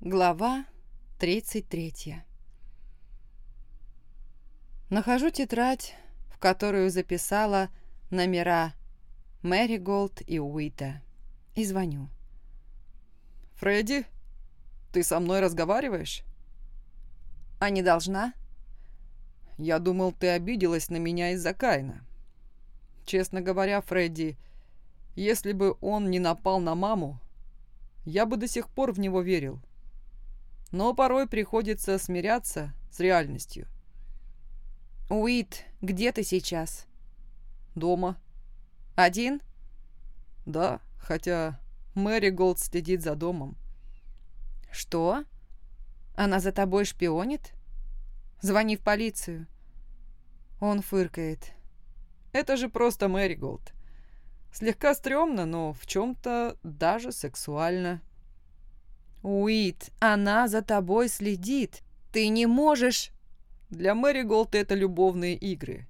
Глава 33 Нахожу тетрадь, в которую записала номера Мэри Голд и Уита, и звоню. «Фредди, ты со мной разговариваешь?» «А не должна?» «Я думал, ты обиделась на меня из-за Кайна. Честно говоря, Фредди, если бы он не напал на маму, я бы до сих пор в него верил. Но порой приходится смиряться с реальностью. «Уит, где ты сейчас?» «Дома». «Один?» «Да, хотя Мэри Голд следит за домом». «Что? Она за тобой шпионит? Звони в полицию». Он фыркает. «Это же просто Мэри Голд. Слегка стрёмно, но в чем-то даже сексуально». «Уит, она за тобой следит. Ты не можешь...» Для Мэри Голд это любовные игры.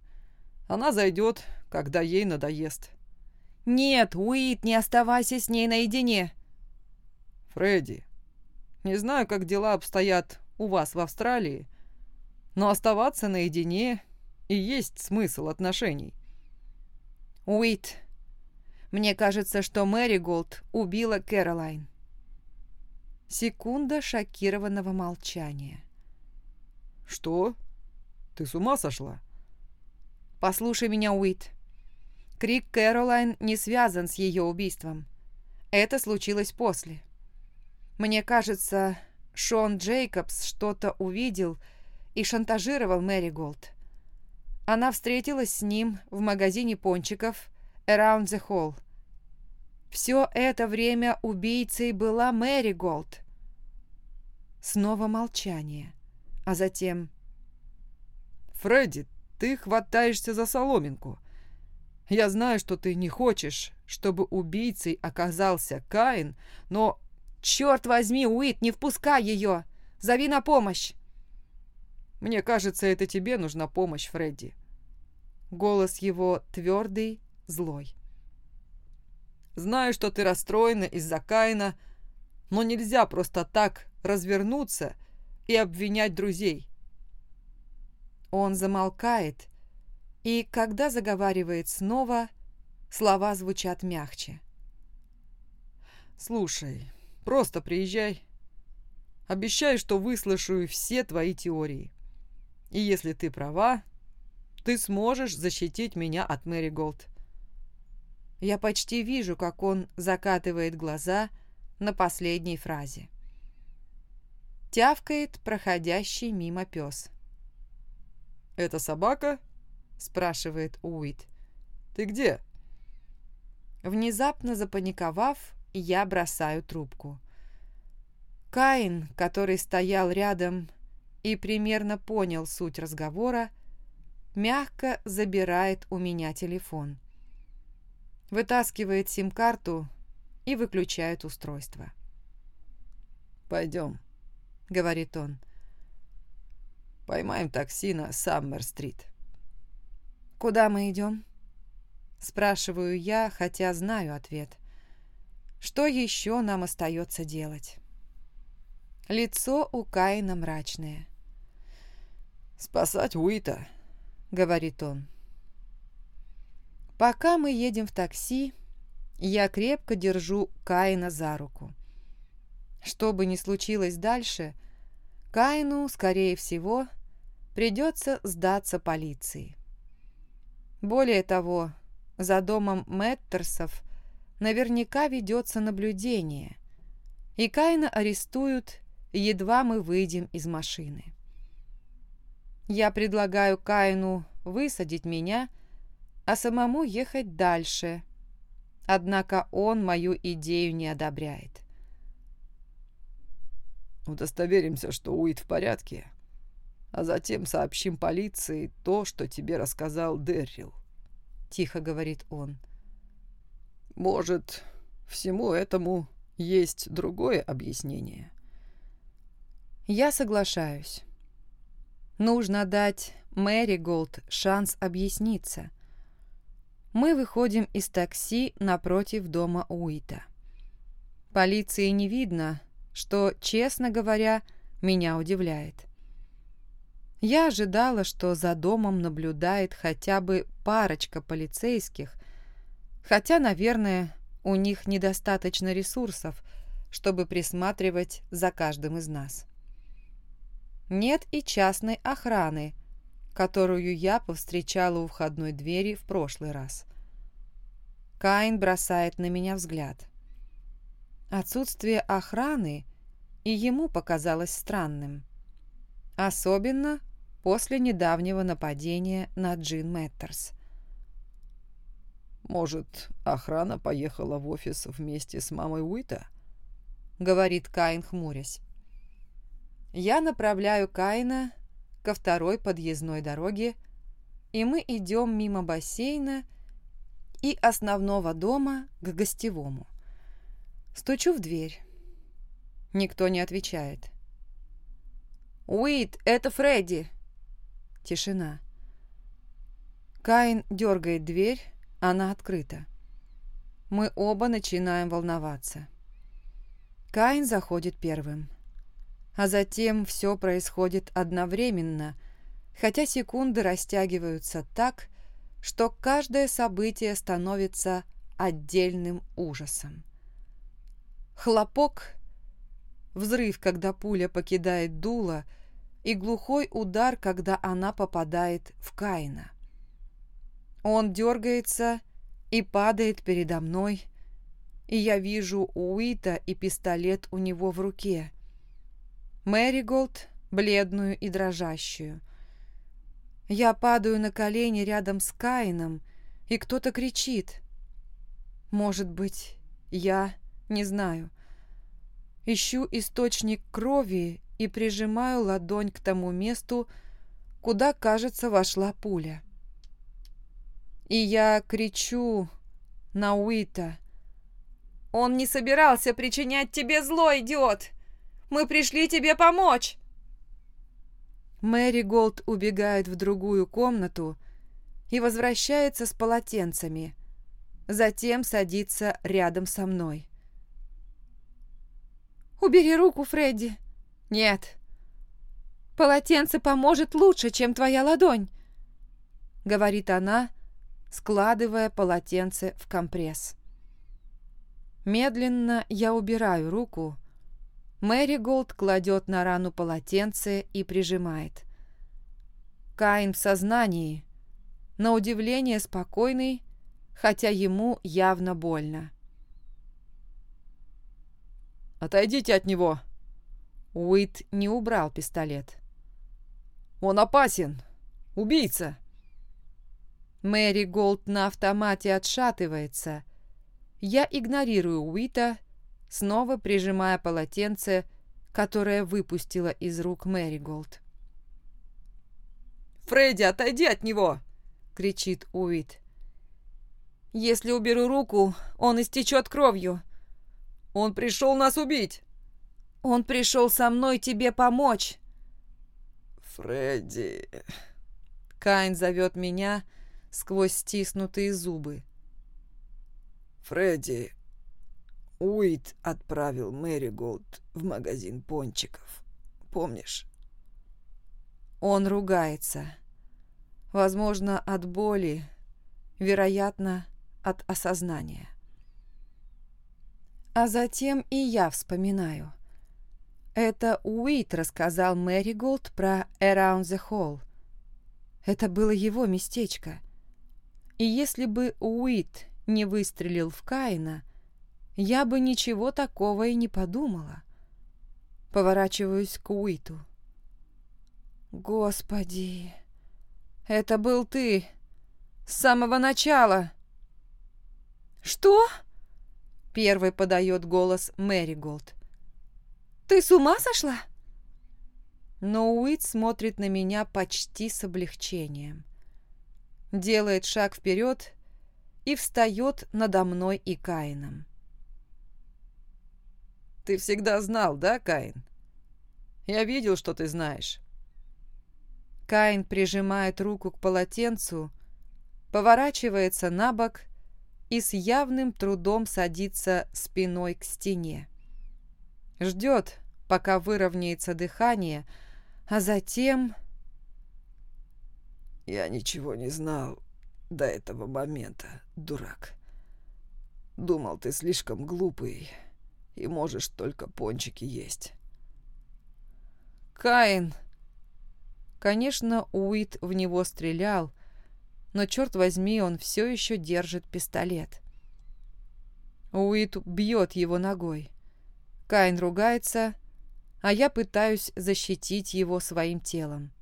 Она зайдет, когда ей надоест. «Нет, Уит, не оставайся с ней наедине!» «Фредди, не знаю, как дела обстоят у вас в Австралии, но оставаться наедине и есть смысл отношений». «Уит, мне кажется, что Мэри Голд убила Кэролайн». Секунда шокированного молчания. «Что?» Ты с ума сошла?» «Послушай меня, Уит. Крик Кэролайн не связан с ее убийством. Это случилось после. Мне кажется, Шон Джейкобс что-то увидел и шантажировал Мэри Голд. Она встретилась с ним в магазине пончиков Around the Hole. Все это время убийцей была Мэри Голд. Снова молчание, а затем «Фредди, ты хватаешься за соломинку. Я знаю, что ты не хочешь, чтобы убийцей оказался Каин, но...» «Черт возьми, Уит, не впускай ее! Зови на помощь!» «Мне кажется, это тебе нужна помощь, Фредди». Голос его твердый, злой. «Знаю, что ты расстроена из-за Каина, но нельзя просто так развернуться и обвинять друзей. Он замолкает, и, когда заговаривает снова, слова звучат мягче. «Слушай, просто приезжай. Обещаю, что выслушаю все твои теории. И если ты права, ты сможешь защитить меня от Мэри Голд». Я почти вижу, как он закатывает глаза на последней фразе. Тявкает проходящий мимо пес. «Это собака?» – спрашивает Уит. «Ты где?» Внезапно запаниковав, я бросаю трубку. Каин, который стоял рядом и примерно понял суть разговора, мягко забирает у меня телефон. Вытаскивает сим-карту и выключает устройство. «Пойдем», — говорит он. Поймаем такси на Саммер-стрит. «Куда мы идем?» Спрашиваю я, хотя знаю ответ. Что еще нам остается делать? Лицо у Каина мрачное. «Спасать Уита», — говорит он. Пока мы едем в такси, я крепко держу Каина за руку. Что бы ни случилось дальше, Каину, скорее всего, придется сдаться полиции. Более того, за домом Мэттерсов наверняка ведется наблюдение, и Каина арестуют, едва мы выйдем из машины. Я предлагаю Каину высадить меня, а самому ехать дальше, однако он мою идею не одобряет. «Удостоверимся, что Уит в порядке», а затем сообщим полиции то, что тебе рассказал Дэррил», — тихо говорит он. «Может, всему этому есть другое объяснение?» Я соглашаюсь. Нужно дать Мэри Голд шанс объясниться. Мы выходим из такси напротив дома Уита. Полиции не видно, что, честно говоря, меня удивляет. Я ожидала, что за домом наблюдает хотя бы парочка полицейских, хотя, наверное, у них недостаточно ресурсов, чтобы присматривать за каждым из нас. Нет и частной охраны, которую я повстречала у входной двери в прошлый раз. Каин бросает на меня взгляд. Отсутствие охраны и ему показалось странным. Особенно после недавнего нападения на Джин Мэттерс. «Может, охрана поехала в офис вместе с мамой Уита?» — говорит Каин, хмурясь. Я направляю Каина ко второй подъездной дороге, и мы идем мимо бассейна и основного дома к гостевому. Стучу в дверь. Никто не отвечает. «Уит, это Фредди!» Тишина. Каин дергает дверь, она открыта. Мы оба начинаем волноваться. Каин заходит первым. А затем все происходит одновременно, хотя секунды растягиваются так, что каждое событие становится отдельным ужасом. Хлопок, взрыв, когда пуля покидает дуло, и глухой удар, когда она попадает в Каина. Он дергается и падает передо мной, и я вижу Уита и пистолет у него в руке. Мэриголд, бледную и дрожащую. Я падаю на колени рядом с Каином, и кто-то кричит. Может быть, я не знаю. Ищу источник крови и прижимаю ладонь к тому месту, куда, кажется, вошла пуля. И я кричу на Уита. «Он не собирался причинять тебе зло, идиот! Мы пришли тебе помочь!» Мэри Голд убегает в другую комнату и возвращается с полотенцами. Затем садится рядом со мной. «Убери руку, Фредди!» «Нет!» «Полотенце поможет лучше, чем твоя ладонь!» Говорит она, складывая полотенце в компресс. Медленно я убираю руку. Мэри Голд кладет на рану полотенце и прижимает. Каин в сознании, на удивление спокойный, хотя ему явно больно. «Отойдите от него!» Уит не убрал пистолет. «Он опасен! Убийца!» Мэри Голд на автомате отшатывается. Я игнорирую Уита, снова прижимая полотенце, которое выпустила из рук Мэри Голд. «Фредди, отойди от него!» — кричит Уит. «Если уберу руку, он истечет кровью». «Он пришел нас убить!» «Он пришел со мной тебе помочь!» «Фредди...» Кайн зовет меня, — сквозь стиснутые зубы. «Фредди, Уит отправил Мэри Голд в магазин пончиков. Помнишь?» Он ругается. Возможно, от боли, вероятно, от осознания. А затем и я вспоминаю. Это Уит рассказал Мэри Голд про Around the Hall. Это было его местечко. И если бы Уит не выстрелил в Каина, я бы ничего такого и не подумала. Поворачиваюсь к Уиту. «Господи, это был ты! С самого начала!» «Что?» — первый подает голос Мэри Голд. «Ты с ума сошла?» Но Уит смотрит на меня почти с облегчением делает шаг вперед и встает надо мной и Каином. «Ты всегда знал, да, Каин? Я видел, что ты знаешь». Каин прижимает руку к полотенцу, поворачивается на бок и с явным трудом садится спиной к стене. Ждет, пока выровняется дыхание, а затем... Я ничего не знал до этого момента, дурак. Думал, ты слишком глупый и можешь только пончики есть. Каин. Конечно, Уит в него стрелял, но, черт возьми, он все еще держит пистолет. Уит бьет его ногой. Каин ругается, а я пытаюсь защитить его своим телом.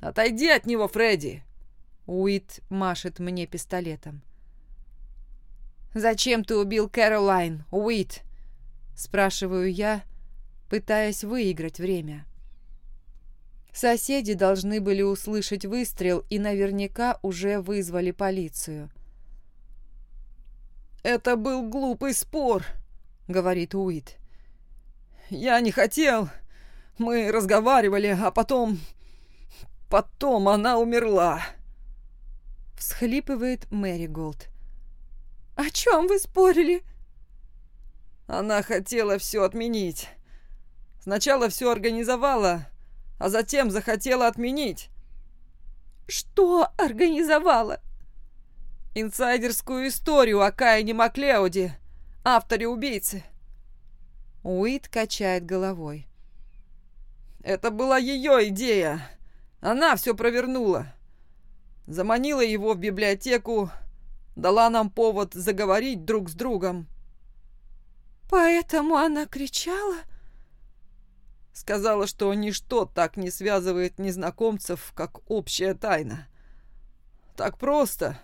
«Отойди от него, Фредди!» Уит машет мне пистолетом. «Зачем ты убил Кэролайн, Уит?» Спрашиваю я, пытаясь выиграть время. Соседи должны были услышать выстрел и наверняка уже вызвали полицию. «Это был глупый спор», — говорит Уит. «Я не хотел. Мы разговаривали, а потом... Потом она умерла». Всхлипывает Мэри Голд. «О чем вы спорили?» Она хотела все отменить. Сначала все организовала, а затем захотела отменить. «Что организовала?» «Инсайдерскую историю о Каине Маклеоде, авторе убийцы». Уит качает головой. «Это была ее идея. Она все провернула. Заманила его в библиотеку, дала нам повод заговорить друг с другом». «Поэтому она кричала?» Сказала, что ничто так не связывает незнакомцев, как общая тайна. Так просто.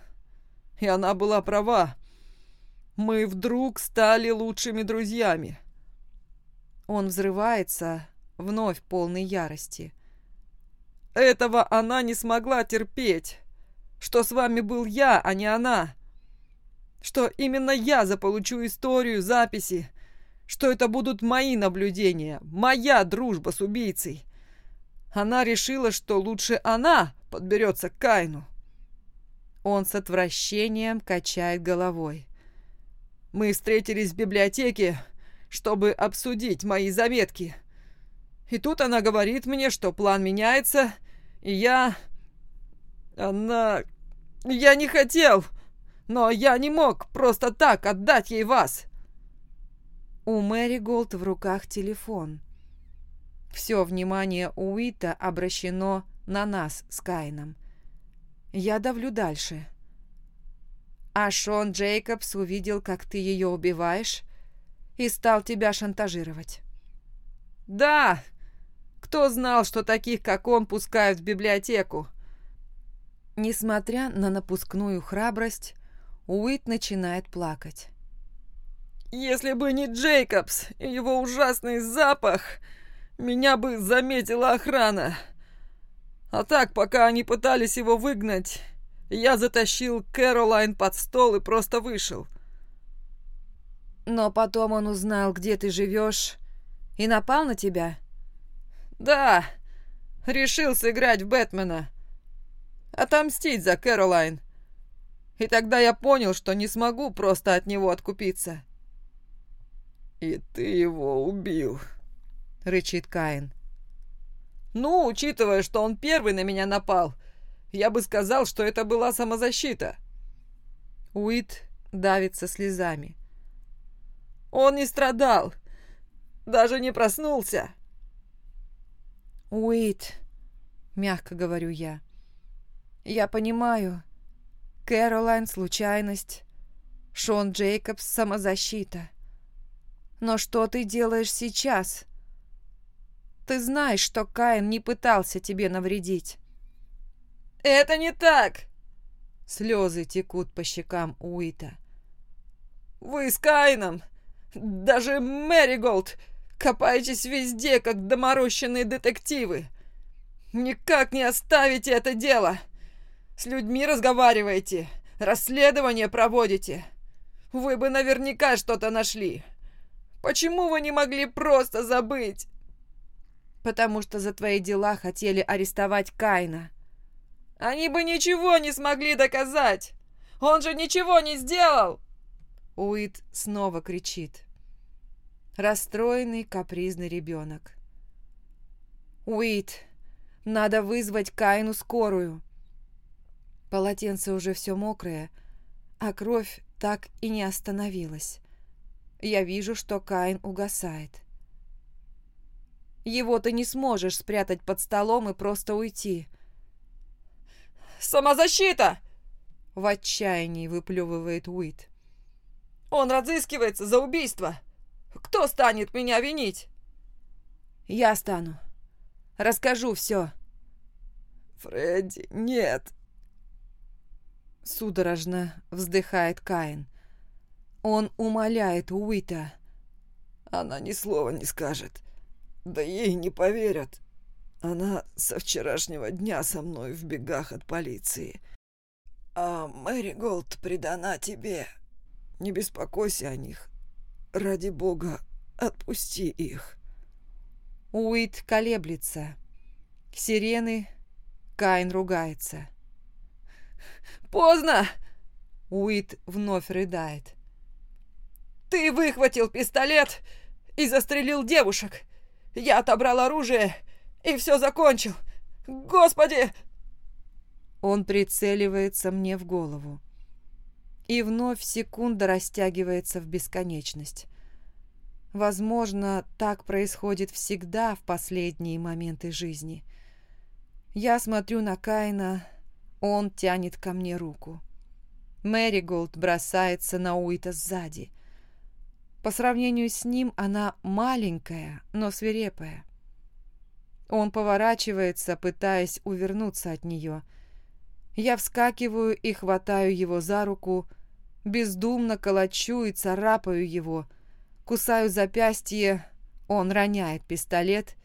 И она была права. Мы вдруг стали лучшими друзьями. Он взрывается, вновь полной ярости. Этого она не смогла терпеть. Что с вами был я, а не она. Что именно я заполучу историю, записи, что это будут мои наблюдения, моя дружба с убийцей. Она решила, что лучше она подберется к Кайну. Он с отвращением качает головой. Мы встретились в библиотеке, чтобы обсудить мои заметки. И тут она говорит мне, что план меняется, и я... Она... Я не хотел, но я не мог просто так отдать ей вас. У Мэри Голд в руках телефон. Все внимание Уита обращено на нас с Кайном. Я давлю дальше. А Шон Джейкобс увидел, как ты ее убиваешь, и стал тебя шантажировать. «Да! Кто знал, что таких, как он, пускают в библиотеку?» Несмотря на напускную храбрость, Уит начинает плакать. Если бы не Джейкобс и его ужасный запах, меня бы заметила охрана. А так, пока они пытались его выгнать, я затащил Кэролайн под стол и просто вышел. Но потом он узнал, где ты живешь, и напал на тебя? Да, решил сыграть в Бэтмена. Отомстить за Кэролайн. И тогда я понял, что не смогу просто от него откупиться. «И ты его убил», — рычит Каин. «Ну, учитывая, что он первый на меня напал, я бы сказал, что это была самозащита». Уит давится слезами. «Он не страдал, даже не проснулся». «Уит», — мягко говорю я, — «я понимаю, Кэролайн — случайность, Шон Джейкобс — самозащита. Но что ты делаешь сейчас? Ты знаешь, что Каин не пытался тебе навредить. Это не так! Слезы текут по щекам Уита. Вы с Каином, даже Мэриголд, копаетесь везде, как доморощенные детективы. Никак не оставите это дело. С людьми разговариваете, расследование проводите. Вы бы наверняка что-то нашли. Почему вы не могли просто забыть?» «Потому что за твои дела хотели арестовать Кайна». «Они бы ничего не смогли доказать! Он же ничего не сделал!» Уит снова кричит. Расстроенный, капризный ребенок. «Уит, надо вызвать Каину скорую!» Полотенце уже все мокрое, а кровь так и не остановилась. Я вижу, что Каин угасает. Его ты не сможешь спрятать под столом и просто уйти. «Самозащита!» — в отчаянии выплевывает Уит. «Он разыскивается за убийство! Кто станет меня винить?» «Я стану. Расскажу все». «Фредди, нет!» Судорожно вздыхает Каин. Он умоляет Уита. Она ни слова не скажет. Да ей не поверят. Она со вчерашнего дня со мной в бегах от полиции. А Мэри Голд предана тебе. Не беспокойся о них. Ради бога, отпусти их. Уит колеблется. Сирены. Каин ругается. «Поздно!» Уит вновь рыдает. «Ты выхватил пистолет и застрелил девушек. Я отобрал оружие и все закончил. Господи!» Он прицеливается мне в голову. И вновь секунда растягивается в бесконечность. Возможно, так происходит всегда в последние моменты жизни. Я смотрю на Каина, он тянет ко мне руку. Мэри Голд бросается на Уита сзади. По сравнению с ним она маленькая, но свирепая. Он поворачивается, пытаясь увернуться от нее. Я вскакиваю и хватаю его за руку, бездумно колочу и царапаю его, кусаю запястье, он роняет пистолет,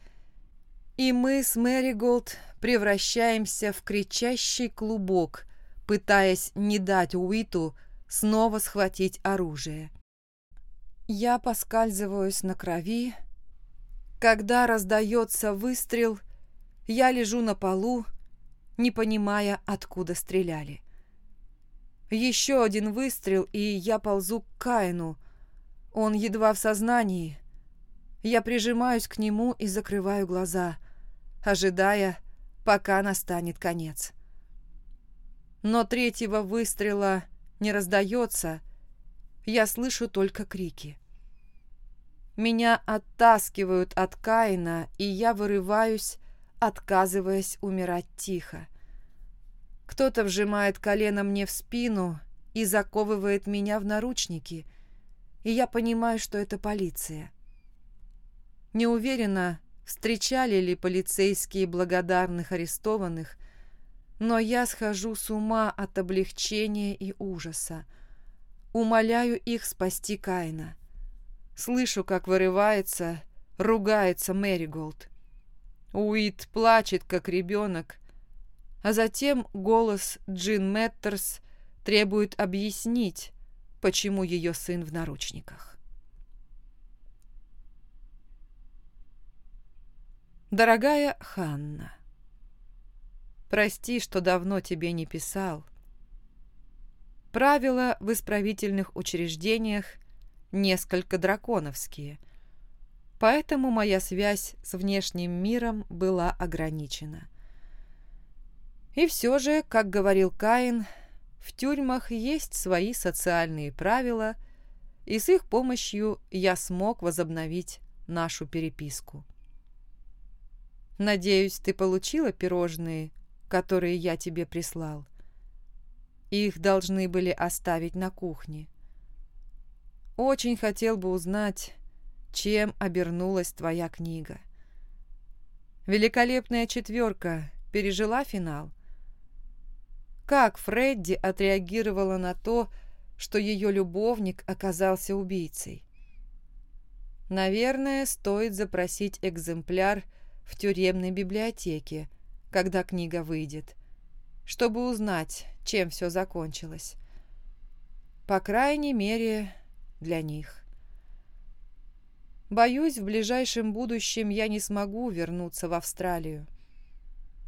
и мы с Мэри Голд превращаемся в кричащий клубок, пытаясь не дать Уиту снова схватить оружие. Я поскальзываюсь на крови. Когда раздается выстрел, я лежу на полу, не понимая, откуда стреляли. Еще один выстрел, и я ползу к Каину. Он едва в сознании. Я прижимаюсь к нему и закрываю глаза, ожидая, пока настанет конец. Но третьего выстрела не раздается, я слышу только крики. Меня оттаскивают от Каина, и я вырываюсь, отказываясь умирать тихо. Кто-то вжимает колено мне в спину и заковывает меня в наручники, и я понимаю, что это полиция. Не уверена, встречали ли полицейские благодарных арестованных, но я схожу с ума от облегчения и ужаса. Умоляю их спасти Кайна. Слышу, как вырывается, ругается Мэриголд. Уит плачет, как ребенок, а затем голос Джин Мэттерс требует объяснить, почему ее сын в наручниках. Дорогая Ханна, прости, что давно тебе не писал. Правила в исправительных учреждениях несколько драконовские, поэтому моя связь с внешним миром была ограничена. И все же, как говорил Каин, в тюрьмах есть свои социальные правила, и с их помощью я смог возобновить нашу переписку. Надеюсь, ты получила пирожные, которые я тебе прислал. Их должны были оставить на кухне. Очень хотел бы узнать, чем обернулась твоя книга. Великолепная четверка пережила финал. Как Фредди отреагировала на то, что ее любовник оказался убийцей? Наверное, стоит запросить экземпляр в тюремной библиотеке, когда книга выйдет, чтобы узнать, чем все закончилось. По крайней мере, для них. Боюсь, в ближайшем будущем я не смогу вернуться в Австралию.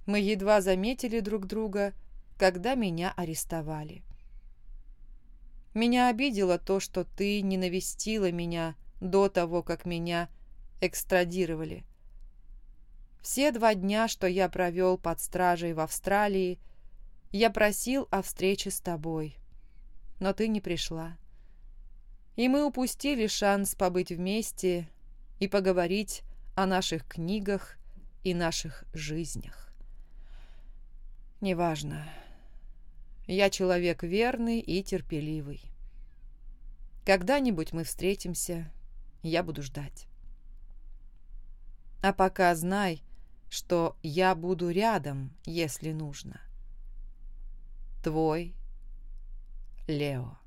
Мы едва заметили друг друга, когда меня арестовали. Меня обидело то, что ты не навестила меня до того, как меня экстрадировали. Все два дня, что я провел под стражей в Австралии, я просил о встрече с тобой, но ты не пришла. И мы упустили шанс побыть вместе и поговорить о наших книгах и наших жизнях. Неважно. Я человек верный и терпеливый. Когда-нибудь мы встретимся, я буду ждать. А пока знай, что я буду рядом, если нужно. Твой Лео.